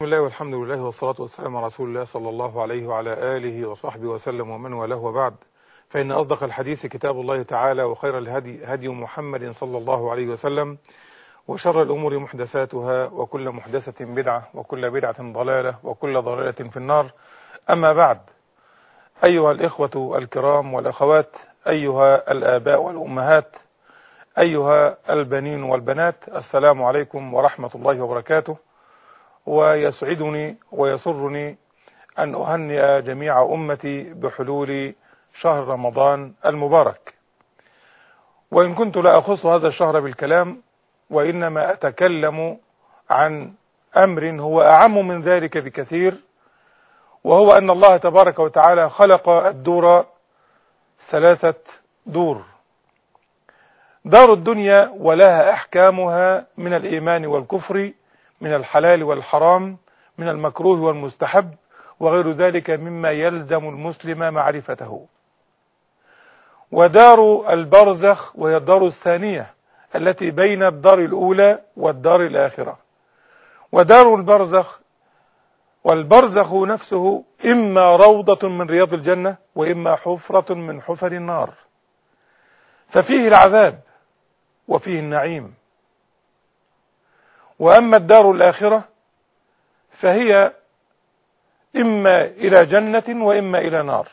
بسم الله والحمد لله والصلاة والسلام على رسول الله صلى الله عليه وعلى آله وصحبه وسلم ومن والاه وبعد. فإن أصدق الحديث كتاب الله تعالى وخير الهدي هدي محمد صلى الله عليه وسلم وشر الأمور محدثاتها وكل محدثة بدعة وكل بدعة ضلالة وكل ضلالة في النار. أما بعد أيها الإخوة الكرام والأخوات أيها الآباء والأمهات أيها البنين والبنات السلام عليكم ورحمة الله وبركاته. ويسعدني ويسرني أن أهنئ جميع أمتي بحلول شهر رمضان المبارك. وإن كنت لا أخص هذا الشهر بالكلام وإنما أتكلم عن أمر هو أعم من ذلك بكثير وهو أن الله تبارك وتعالى خلق الدور ثلاثة دور. دار الدنيا ولها أحكامها من الإيمان والكفر من الحلال والحرام من المكروه والمستحب وغير ذلك مما يلزم المسلم معرفته. ودار البرزخ وهي الدار الثانية التي بين الدار الأولى والدار الآخرة. ودار البرزخ والبرزخ نفسه إما روضة من رياض الجنة وإما حفرة من حفر النار. ففيه العذاب وفيه النعيم. وأما الدار الآخرة فهي إما إلى جنة وإما إلى نار.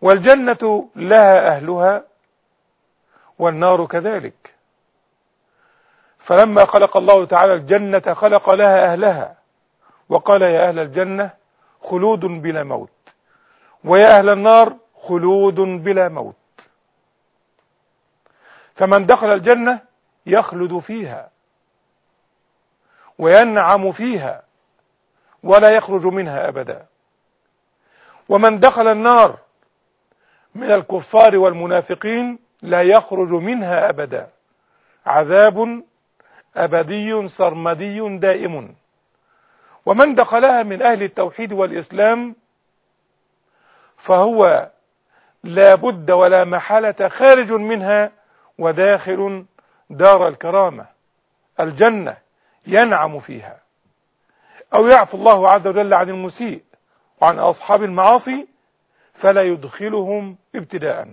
والجنة لها أهلها والنار كذلك. فلما خلق الله تعالى الجنة خلق لها أهلها وقال يا أهل الجنة خلود بلا موت ويا أهل النار خلود بلا موت. فمن دخل الجنة يخلد فيها. وينعم فيها ولا يخرج منها أبدا. ومن دخل النار من الكفار والمنافقين لا يخرج منها أبدا. عذاب أبدي سرمدي دائم. ومن دخلها من أهل التوحيد والإسلام فهو لا بد ولا محالة خارج منها وداخل دار الكرامة الجنة. ينعم فيها. أو يعفو الله عز وجل عن المسيء وعن أصحاب المعاصي فلا يدخلهم ابتداء.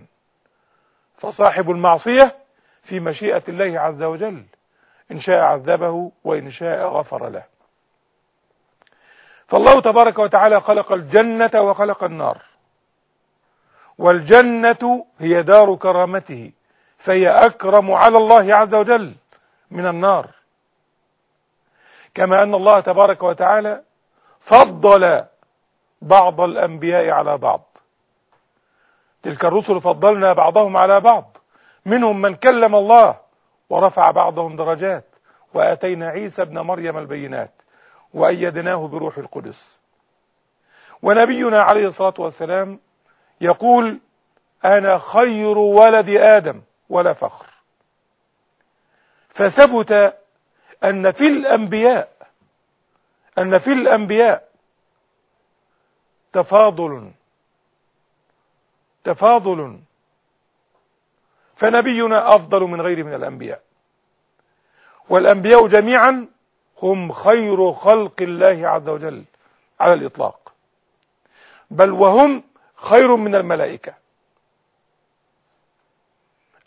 فصاحب المعصية في مشيئة الله عز وجل إن شاء عذبه وإن شاء غفر له. فالله تبارك وتعالى خلق الجنة وخلق النار. والجنة هي دار كرامته فهي أكرم على الله عز وجل من النار. كما أن الله تبارك وتعالى فضل بعض الأنبياء على بعض. تلك الرسل فضلنا بعضهم على بعض. منهم من كلم الله ورفع بعضهم درجات. وآتينا عيسى ابن مريم البينات. وأيدناه بروح القدس. ونبينا عليه الصلاة والسلام يقول أنا خير ولد آدم ولا فخر. فثبت أن في الأنبياء أن في الأنبياء تفاضل تفاضل. فنبينا أفضل من غيره من الأنبياء. والأنبياء جميعا هم خير خلق الله عز وجل على الإطلاق. بل وهم خير من الملائكة.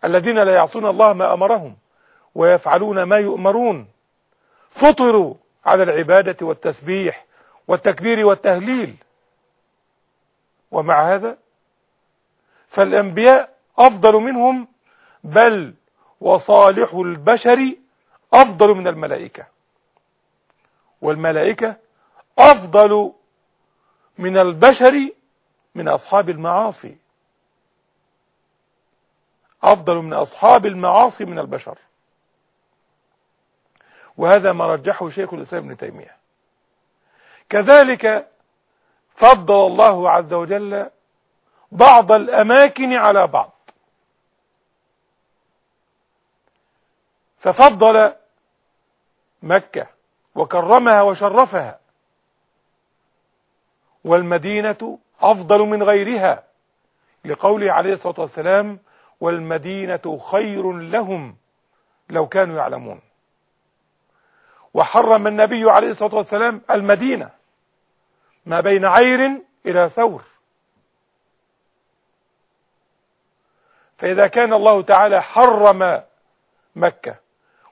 الذين لا يعصون الله ما أمرهم ويفعلون ما يؤمرون. فطروا على العبادة والتسبيح والتكبير والتهليل. ومع هذا فالأنبياء أفضل منهم بل وصالح البشر أفضل من الملائكة. والملائكة أفضل من البشر من أصحاب المعاصي. أفضل من أصحاب المعاصي من البشر. وهذا ما رجحه شيخ الإسلام ابن تيمية. كذلك فضل الله عز وجل بعض الأماكن على بعض. ففضل مكة وكرمها وشرفها. والمدينة أفضل من غيرها لقوله عليه الصلاة والسلام والمدينة خير لهم لو كانوا يعلمون. وحرم النبي عليه الصلاة والسلام المدينة ما بين عير إلى ثور. فإذا كان الله تعالى حرم مكة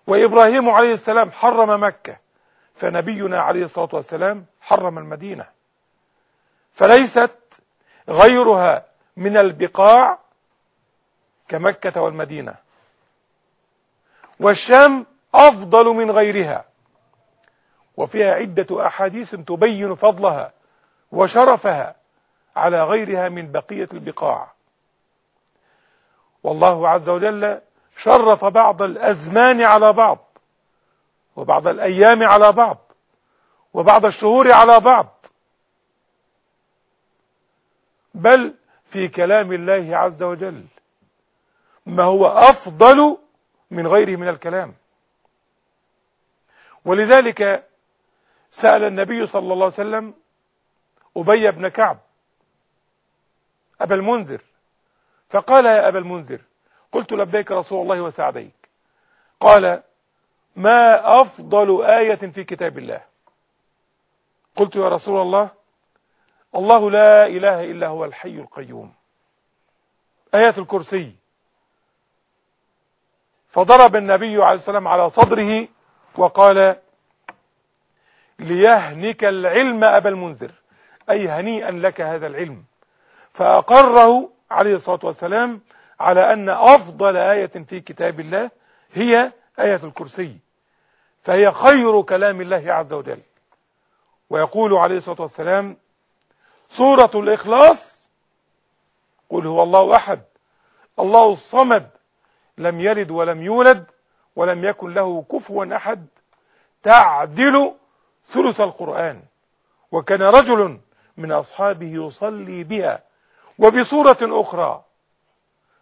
وإبراهيم عليه السلام حرم مكة فنبينا عليه الصلاة والسلام حرم المدينة. فليست غيرها من البقاع كمكة والمدينة. والشام أفضل من غيرها. وفيها عدة أحاديث تبين فضلها وشرفها على غيرها من بقية البقاع. والله عز وجل شرف بعض الأزمان على بعض وبعض الأيام على بعض وبعض الشهور على بعض. بل في كلام الله عز وجل ما هو أفضل من غيره من الكلام. ولذلك سأل النبي صلى الله عليه وسلم أبي بن كعب أبا المنذر. فقال يا أبا المنذر قلت لبيك رسول الله وسعديك. قال ما أفضل آية في كتاب الله؟ قلت يا رسول الله الله لا إله إلا هو الحي القيوم. آية الكرسي. فضرب النبي عليه السلام على صدره وقال ليهنك العلم أبا المنذر. أي هنيئا لك هذا العلم. فأقره عليه الصلاة والسلام على أن أفضل آية في كتاب الله هي آية الكرسي. فهي خير كلام الله عز وجل. ويقول عليه الصلاة والسلام سورة الإخلاص قل هو الله أحد. الله الصمد لم يلد ولم يولد ولم يكن له كفوا أحد. تعدل ثلث القرآن. وكان رجل من أصحابه يصلي بها وبصورة أخرى.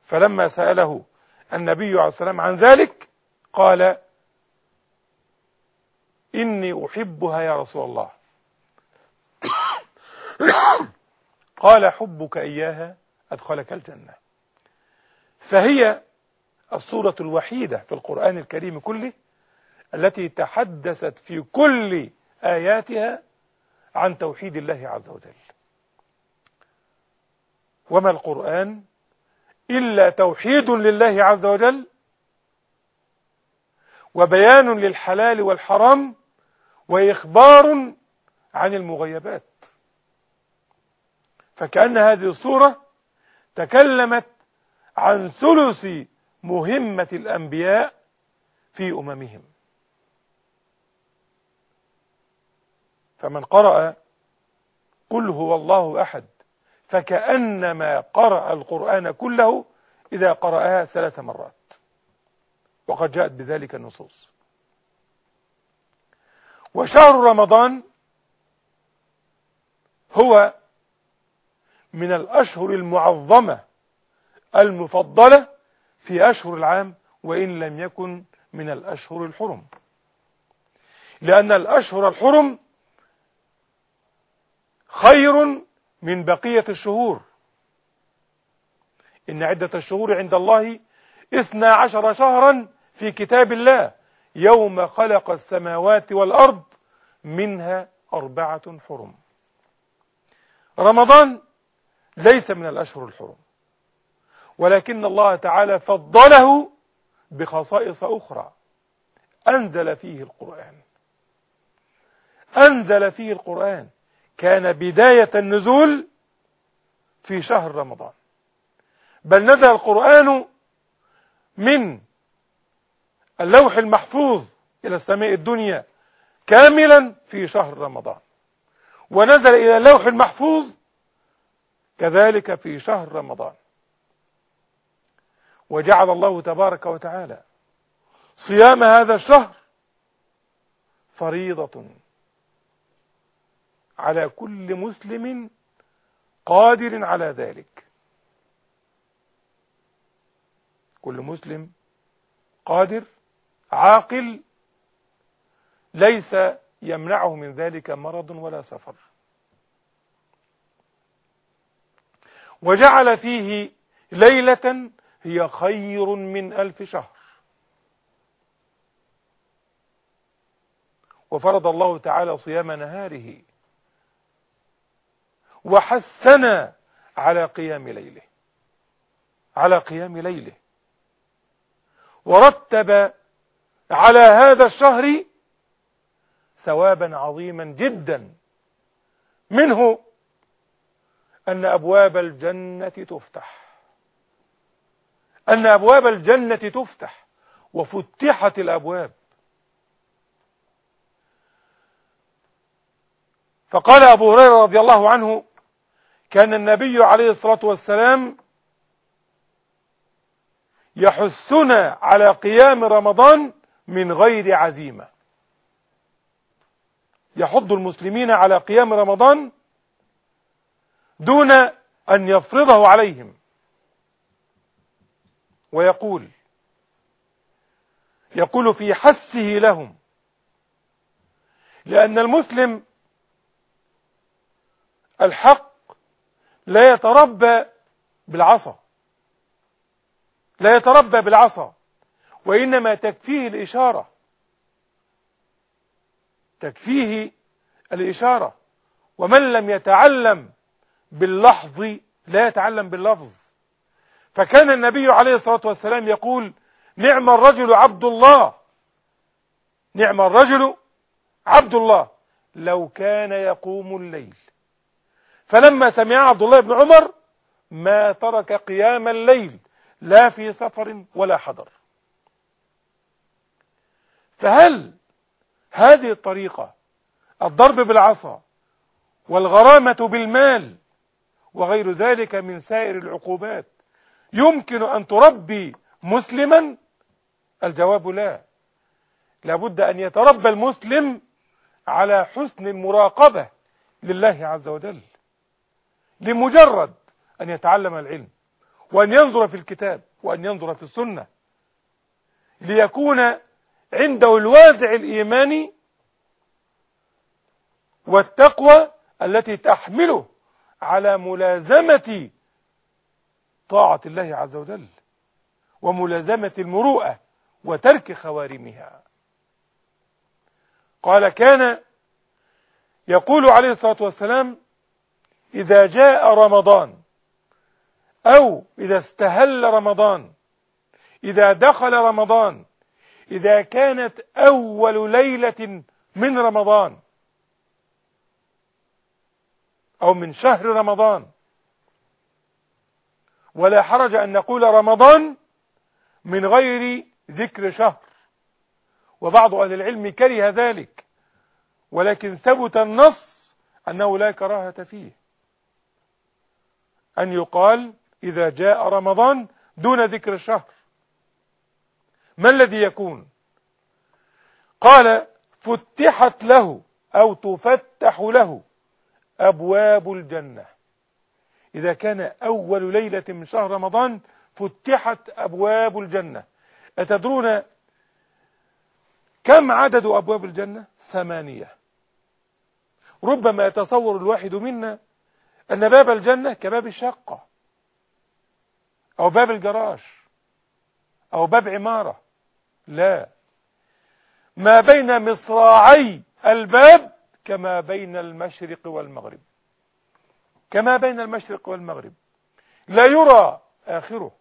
فلما سأله النبي عليه السلام عن ذلك قال إني أحبها يا رسول الله. قال حبك إياها أدخلك الجنة. فهي الصورة الوحيدة في القرآن الكريم كله التي تحدثت في كل آياتها عن توحيد الله عز وجل. وما القرآن إلا توحيد لله عز وجل وبيان للحلال والحرام وإخبار عن المغيبات. فكأن هذه الصورة تكلمت عن ثلث مهمة الأنبياء في أممهم. فمن قرأ قل هو الله أحد فكأنما قرأ القرآن كله إذا قرأها ثلاث مرات. وقد جاءت بذلك النصوص. وشهر رمضان هو من الأشهر المعظمة المفضلة في أشهر العام وإن لم يكن من الأشهر الحرم. لأن الأشهر الحرم خير من بقية الشهور. إن عدة الشهور عند الله اثنا عشر شهرا في كتاب الله. يوم خلق السماوات والأرض منها أربعة حرم. رمضان ليس من الأشهر الحرم ولكن الله تعالى فضله بخصائص أخرى. أنزل فيه القرآن. أنزل فيه القرآن. كان بداية النزول في شهر رمضان. بل نزل القرآن من اللوح المحفوظ إلى السماء الدنيا كاملا في شهر رمضان. ونزل إلى اللوح المحفوظ كذلك في شهر رمضان. وجعل الله تبارك وتعالى صيام هذا الشهر فريضة. على كل مسلم قادر على ذلك. كل مسلم قادر عاقل ليس يمنعه من ذلك مرض ولا سفر. وجعل فيه ليلة هي خير من ألف شهر. وفرض الله تعالى صيام نهاره وحثنا على قيام ليله. على قيام ليله. ورتب على هذا الشهر ثوابا عظيما جدا. منه أن أبواب الجنة تفتح. أن أبواب الجنة تفتح. وفتحت الأبواب. فقال أبو هريرة رضي الله عنه كان النبي عليه الصلاة والسلام يحثنا على قيام رمضان من غير عزيمة. يحض المسلمين على قيام رمضان دون أن يفرضه عليهم. ويقول يقول في حسه لهم لأن المسلم الحق لا يتربى بالعصا. لا يتربى بالعصا. وإنما تكفيه الإشارة. تكفيه الإشارة. ومن لم يتعلم باللحظ لا يتعلم باللفظ. فكان النبي عليه الصلاة والسلام يقول نعم الرجل عبد الله. نعم الرجل عبد الله. لو كان يقوم الليل. فلما سمع عبد الله بن عمر ما ترك قيام الليل لا في سفر ولا حضر. فهل هذه الطريقة الضرب بالعصا والغرامة بالمال وغير ذلك من سائر العقوبات يمكن أن تربي مسلما؟ الجواب لا. لابد أن يتربى المسلم على حسن المراقبة لله عز وجل. لمجرد أن يتعلم العلم وأن ينظر في الكتاب وأن ينظر في السنة ليكون عنده الوازع الإيماني والتقوى التي تحمله على ملازمة طاعة الله عز وجل وملازمة المروءة وترك خوارمها. قال كان يقول عليه الصلاة والسلام إذا جاء رمضان أو إذا استهل رمضان إذا دخل رمضان إذا كانت أول ليلة من رمضان أو من شهر رمضان. ولا حرج أن نقول رمضان من غير ذكر شهر. وبعض أهل العلم كره ذلك ولكن ثبت النص أنه لا كراهة فيه. أن يقال إذا جاء رمضان دون ذكر الشهر. ما الذي يكون؟ قال فتحت له أو تفتح له أبواب الجنة. إذا كان أول ليلة من شهر رمضان فتحت أبواب الجنة. أتدرون كم عدد أبواب الجنة؟ ثمانية. ربما يتصور الواحد منا أن باب الجنة كباب الشقة أو باب الجراج أو باب عمارة. لا. ما بين مصراعي الباب كما بين المشرق والمغرب. كما بين المشرق والمغرب. لا يرى آخره.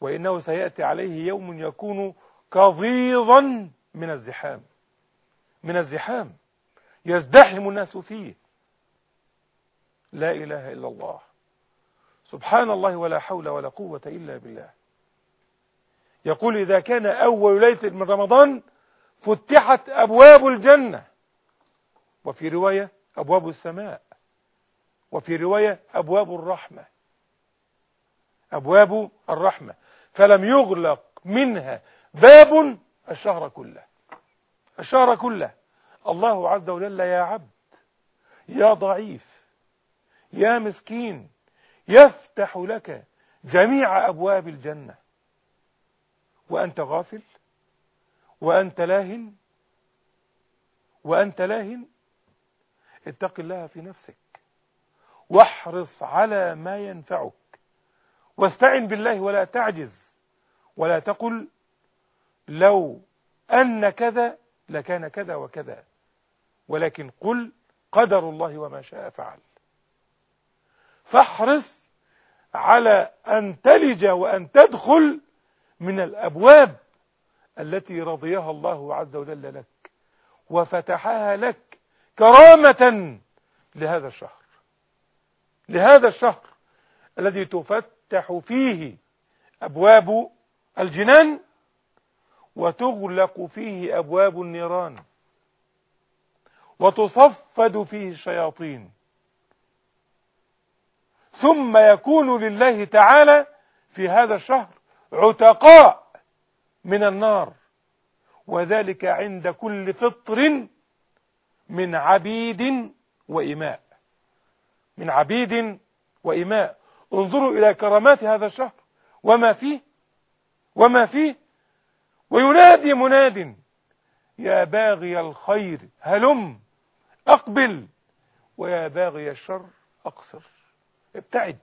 وإنه سيأتي عليه يوم يكون كظيظا من الزحام. من الزحام. يزدحم الناس فيه. لا إله إلا الله. سبحان الله ولا حول ولا قوة إلا بالله. يقول إذا كان أول ليلة من رمضان فتحت أبواب الجنة. وفي رواية أبواب السماء. وفي رواية أبواب الرحمة. أبواب الرحمة. فلم يغلق منها باب الشهر كله. الشهر كله. الله عز وجل يا عبد يا ضعيف يا مسكين يفتح لك جميع أبواب الجنة. وأنت غافل وأنت لاهن وأنت لاهن اتق الله في نفسك واحرص على ما ينفعك واستعن بالله ولا تعجز ولا تقل لو أن كذا لكان كذا وكذا. ولكن قل قدر الله وما شاء فعل. فاحرص على أن تلج وأن تدخل من الأبواب التي رضيها الله عز وجل لك وفتحها لك كرامة لهذا الشهر. لهذا الشهر الذي تفتح فيه أبواب الجنان وتغلق فيه أبواب النيران. وتصفد فيه الشياطين. ثم يكون لله تعالى في هذا الشهر عتقاء من النار وذلك عند كل فطر من عبيد وإماء. من عبيد وإماء. انظروا إلى كرامات هذا الشهر. وما فيه؟ وما فيه؟ وينادي مناد يا باغي الخير هلم. أقبل. ويا باغي الشر أقصر. ابتعد.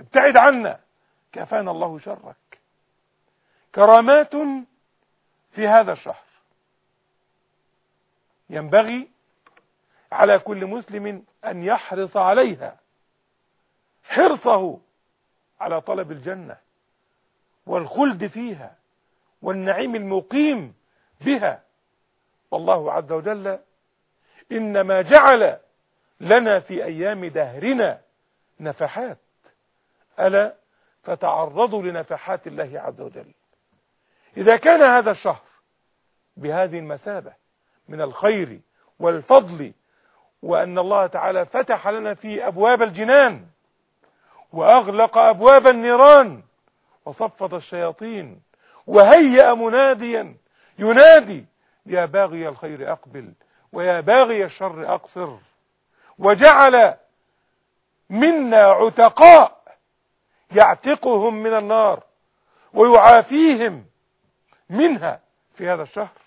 ابتعد عنا. كفانا الله شرك. كرامات في هذا الشهر. ينبغي على كل مسلم أن يحرص عليها. حرصه على طلب الجنة والخلد فيها والنعيم المقيم بها. والله عز وجل إنما جعل لنا في أيام دهرنا نفحات. ألا فتعرضوا لنفحات الله عز وجل. إذا كان هذا الشهر بهذه المثابة من الخير والفضل وأن الله تعالى فتح لنا فيه أبواب الجنان وأغلق أبواب النيران وصفد الشياطين وهيأ مناديا ينادي يا باغي الخير أقبل ويا باغي الشر أقصر. وجعل منا عتقاء يعتقهم من النار ويعافيهم منها في هذا الشهر.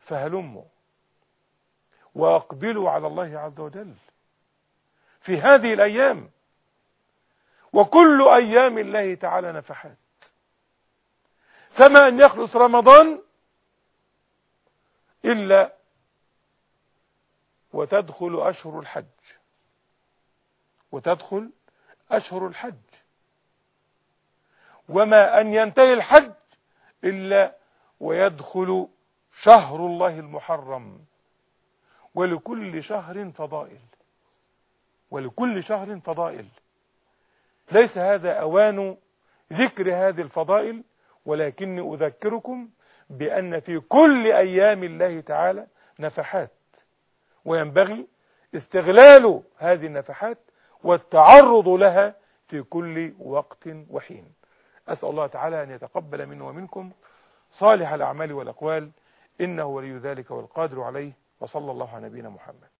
فهلموا وأقبلوا على الله عز وجل في هذه الأيام. وكل أيام الله تعالى نفحات فما أن يخلص رمضان إلا وتدخل أشهر الحج. وتدخل أشهر الحج. وما أن ينتهي الحج إلا ويدخل شهر الله المحرم. ولكل شهر فضائل. ولكل شهر فضائل. ليس هذا أوان ذكر هذه الفضائل ولكني أذكركم بأن في كل أيام الله تعالى نفحات. وينبغي استغلال هذه النفحات والتعرض لها في كل وقت وحين. أسأل الله تعالى أن يتقبل منه ومنكم صالح الأعمال والأقوال إنه ولي ذلك والقادر عليه وصلى الله على نبينا محمد.